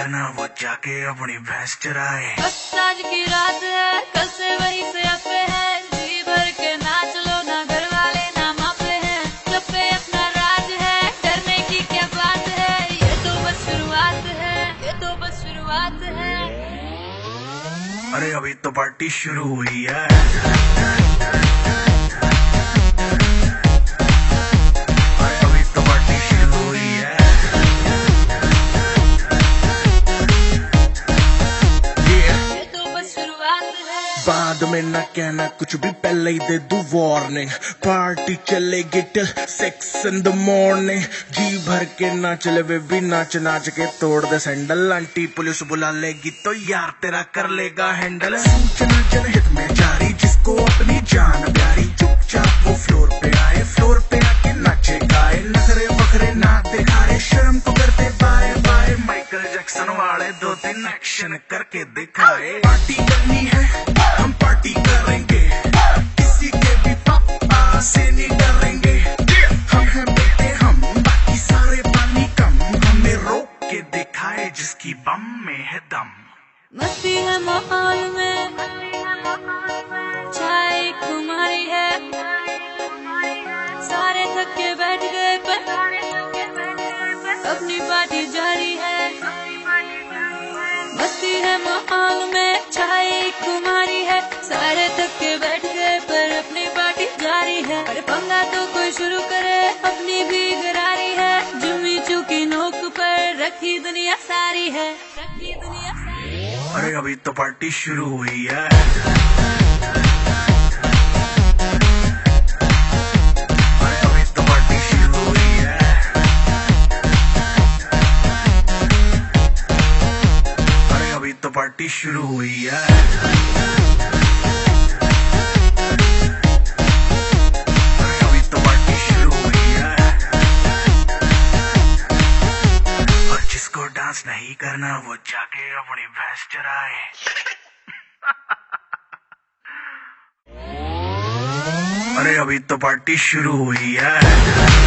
करना वो जाके अपनी भैंस चराए। बस आज की रात है कल से वही से अपे है। जी भर के नाच लो ना घर वाले ना मापे हैं। सब पे अपना राज है डरने की क्या बात है? ये तो बस शुरुआत है ये तो बस शुरुआत है। अरे अभी तो पार्टी शुरू हुई है। बाद में न कहना, कुछ भी पहले ही दे दू वार्निंग पार्टी चले गिट सिक्स इन द मॉर्निंग जी भर के ना चले वे भी नाच नाच के तोड़ दे सैंडल आंटी पुलिस बुला लेगी तो यार तेरा कर लेगा हैंडल सूचना जनहित में जारी एक्शन करके दिखाए पार्टी करनी है, हम पार्टी करेंगे। किसी के भी पापा से नहीं डरेंगे। हम हैं बेटे, हम, बाकी सारे पानी कम। हमने रोक के दिखाए जिसकी बम में है दम। मस्ती है माहौल में चाय कुमारी है। सारे थक के बैठ गए पर। अपनी पार्टी जारी है। है। अरे पंगा तो कोई शुरू करे, अपनी भी गरारी है। जुम्मी चुकी नोक पर रखी दुनिया सारी है। रखी दुनिया सारी अरे अभी तो पार्टी शुरू हुई है। तो पार्टी शुरू हुई है। डांस नहीं करना, वो जाके अपनी भैंस चराए। अरे, अभी तो पार्टी शुरू हुई है।